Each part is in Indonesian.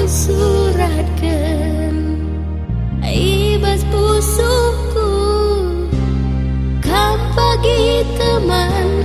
Gomku suratkan Ibas pusuku Kam pagi temanku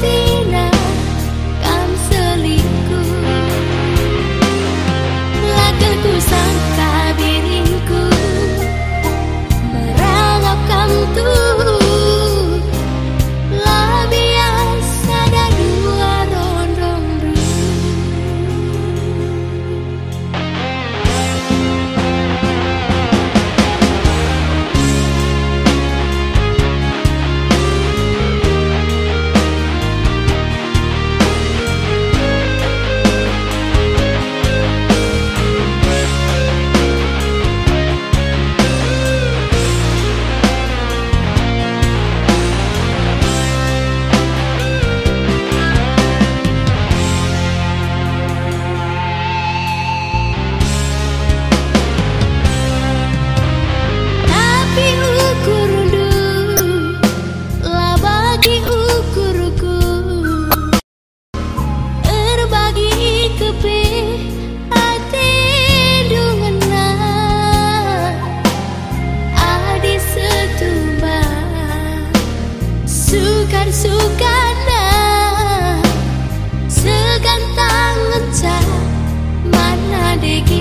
tus. You.